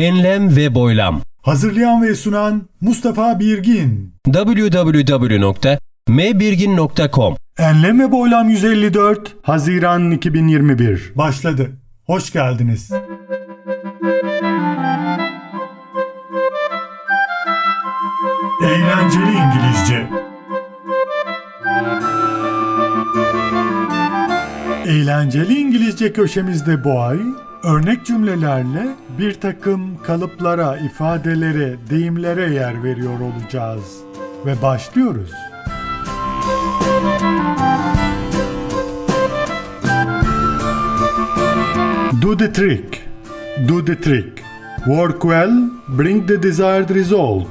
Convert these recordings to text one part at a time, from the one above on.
Enlem ve boylam. Hazırlayan ve sunan Mustafa Birgin. www.mbirgin.com Enlem ve Boylam 154 Haziran 2021 başladı. Hoş geldiniz. Eğlenceli İngilizce Eğlenceli İngilizce köşemizde bu ay örnek cümlelerle bir takım kalıplara, ifadelere, deyimlere yer veriyor olacağız. Ve başlıyoruz. Do the trick. Do the trick. Work well, bring the desired result.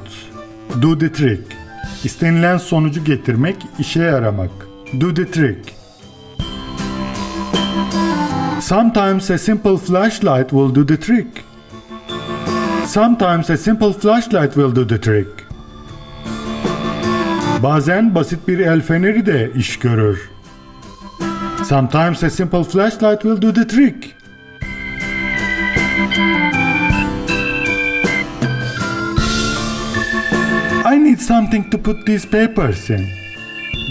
Do the trick. İstenilen sonucu getirmek, işe yaramak. Do the trick. Sometimes a simple flashlight will do the trick. Sometimes a simple flashlight will do the trick. Bazen basit bir el feneri de iş görür. Sometimes a simple flashlight will do the trick. I need something to put these papers in.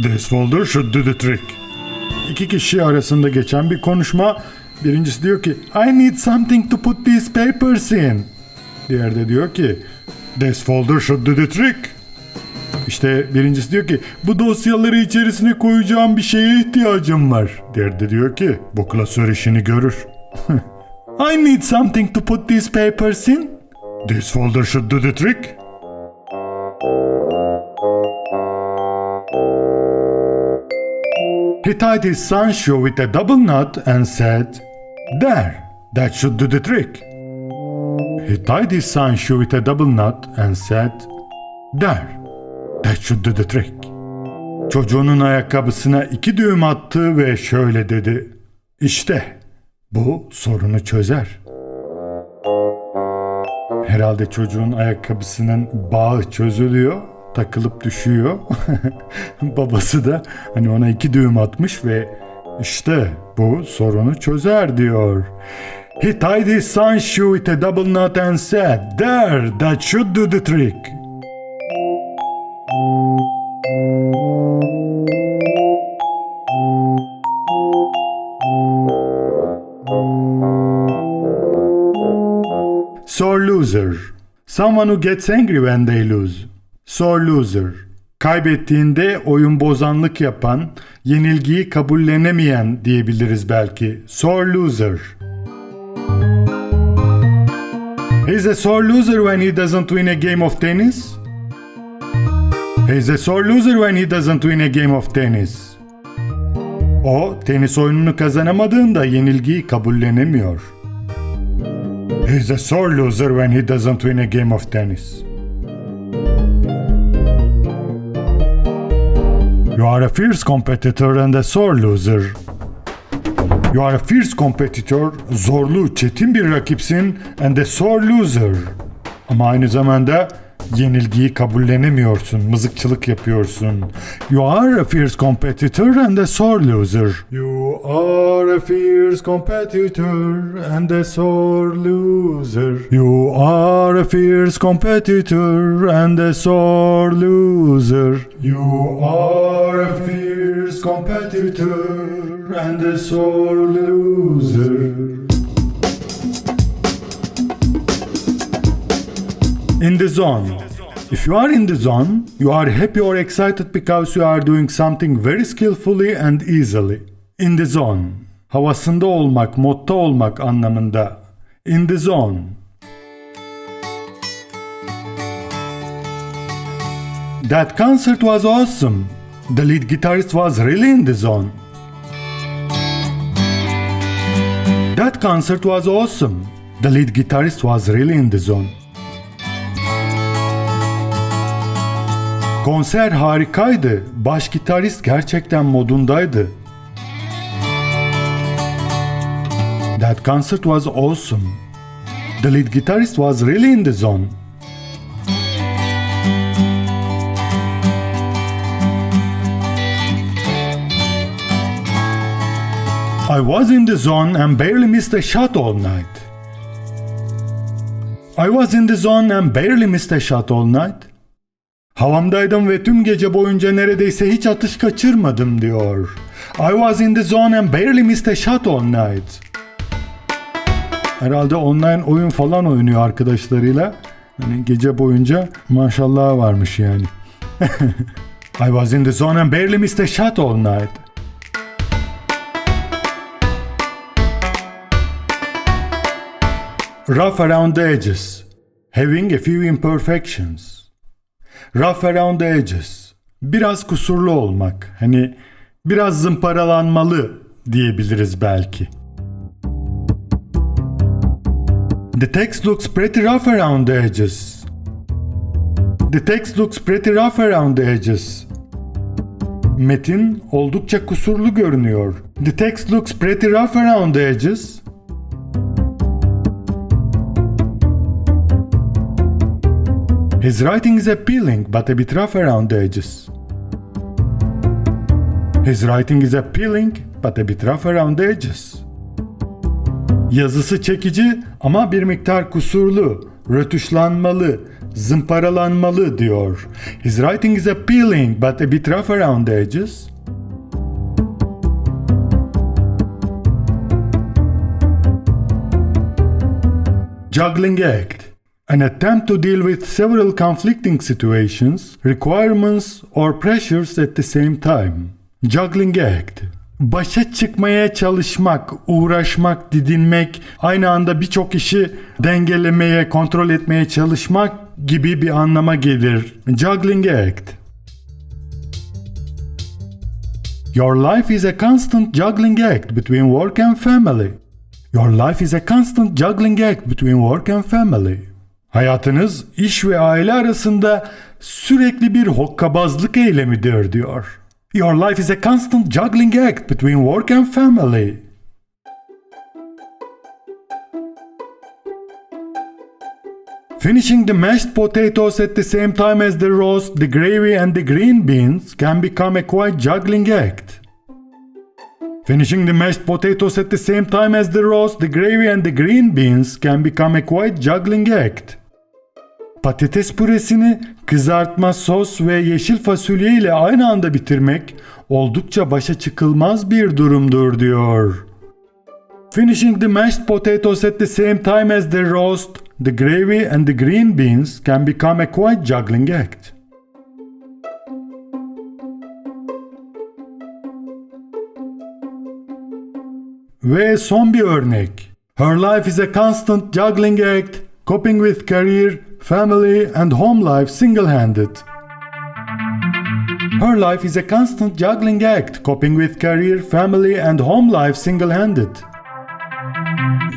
This folder should do the trick. İki kişi arasında geçen bir konuşma. Birincisi diyor ki I need something to put these papers in. Diğer de diyor ki This folder should do the trick. İşte birincisi diyor ki bu dosyaları içerisine koyacağım bir şeye ihtiyacım var. Diğer de diyor ki bu klasör işini görür. I need something to put these papers in. This folder should do the trick. He tied his son's shoe with a double knot and said, There, that should do the trick. He tied his son's shoe with a double knot and said, There, that should do the trick. Çocuğunun ayakkabısına iki düğüm attı ve şöyle dedi. İşte bu sorunu çözer. Herhalde çocuğun ayakkabısının bağı çözülüyor, takılıp düşüyor. Babası da hani ona iki düğüm atmış ve işte bu sorunu çözer diyor. He tied his son's shoe with a double knot and said, There, that should do the trick. Sore loser. Someone who gets angry when they lose. Sore loser. Kaybettiğinde oyun bozanlık yapan, yenilgiyi kabullenemeyen diyebiliriz belki. Sore loser. He's a sore loser when he doesn't win a game of tennis. He's a sore loser when he doesn't win a game of tennis. O tenis oyununu kazanamadığında yenilgiyi kabullenemiyor. He's a sore loser when he doesn't win a game of tennis. You are a fierce competitor and a sore loser. You are a fierce competitor, zorlu, çetin bir rakipsin and a sore loser. Ama aynı zamanda yenilgiyi kabullenemiyorsun, mızıkçılık yapıyorsun. You are a fierce competitor and a sore loser. You are a fierce competitor and a sore loser. You are a fierce competitor and a sore loser. You are a fierce competitor and a sore loser. In the zone. If you are in the zone, you are happy or excited because you are doing something very skillfully and easily. In the zone. Havasında olmak, modda olmak anlamında. In the zone. That concert was awesome. The lead guitarist was really in the zone. That concert was awesome. The lead guitarist was really in the zone. Konser harikaydı. Baş gitarist gerçekten modundaydı. That concert was awesome. The lead guitarist was really in the zone. I was in the zone and barely missed a shot all night. I was in the zone and barely missed a shot all night. Havamdaydım ve tüm gece boyunca neredeyse hiç atış kaçırmadım diyor. I was in the zone and barely missed a shot all night. Herhalde online oyun falan oynuyor arkadaşlarıyla. Hani gece boyunca maşallah varmış yani. I was in the zone and barely missed a shot all night. Rough around the edges. Having a few imperfections. Rough around the edges. Biraz kusurlu olmak. Hani biraz zımparalanmalı diyebiliriz belki. The text looks pretty rough around the edges. The text looks pretty rough around the edges. Metin oldukça kusurlu görünüyor. The text looks pretty rough around the edges. His writing is appealing but a bit rough around the edges. His writing is appealing but a bit rough around the edges. Yazısı çekici ama bir miktar kusurlu, rötuşlanmalı, zımparalanmalı diyor. His writing is appealing but a bit rough around the edges. Juggling act. An attempt to deal with several conflicting situations, requirements, or pressures at the same time. Juggling act. Başa çıkmaya çalışmak, uğraşmak, didinmek, aynı anda birçok işi dengelemeye, kontrol etmeye çalışmak gibi bir anlama gelir. Juggling act. Your life is a constant juggling act between work and family. Your life is a constant juggling act between work and family. Hayatınız iş ve aile arasında sürekli bir hokkabazlık eylemidir diyor. Your life is a constant juggling act between work and family. Finishing the mashed potatoes at the same time as the roast, the gravy and the green beans can become a quite juggling act. Finishing the mashed potatoes at the same time as the roast, the gravy and the green beans can become a quite juggling act. Patates püresini kızartma, sos ve yeşil fasulye ile aynı anda bitirmek oldukça başa çıkılmaz bir durumdur diyor. Finishing the mashed potatoes at the same time as the roast, the gravy and the green beans can become a quite juggling act. Ve son bir örnek. Her life is a constant juggling act, coping with career, family and home life single-handed. Her life is a constant juggling act, coping with career, family and home life single-handed.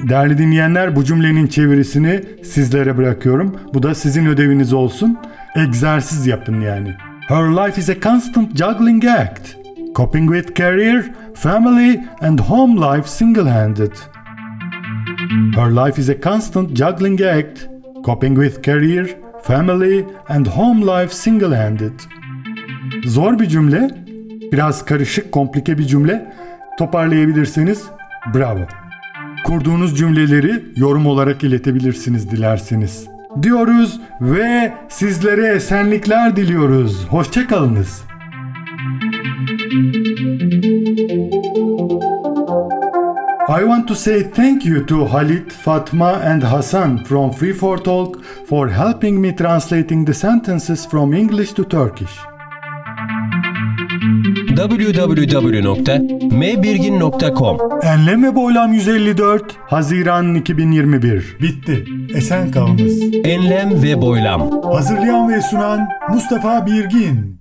Değerli dinleyenler bu cümlenin çevirisini sizlere bırakıyorum. Bu da sizin ödeviniz olsun. Egzersiz yapın yani. Her life is a constant juggling act. Coping with career, family and home life single-handed. Her life is a constant juggling act. Coping with career, family and home life single-handed. Zor bir cümle, biraz karışık, komplike bir cümle. Toparlayabilirseniz bravo. Kurduğunuz cümleleri yorum olarak iletebilirsiniz dilerseniz. Diyoruz ve sizlere esenlikler diliyoruz. Hoşçakalınız. I want to say thank you to Halit, Fatma and Hassan from Free4Talk for helping me translating the sentences from English to Turkish. www.mbirgin.com Enlem ve Boylam 154 Haziran 2021 Bitti. Esen kalınız. Enlem ve Boylam Hazırlayan ve sunan Mustafa Birgin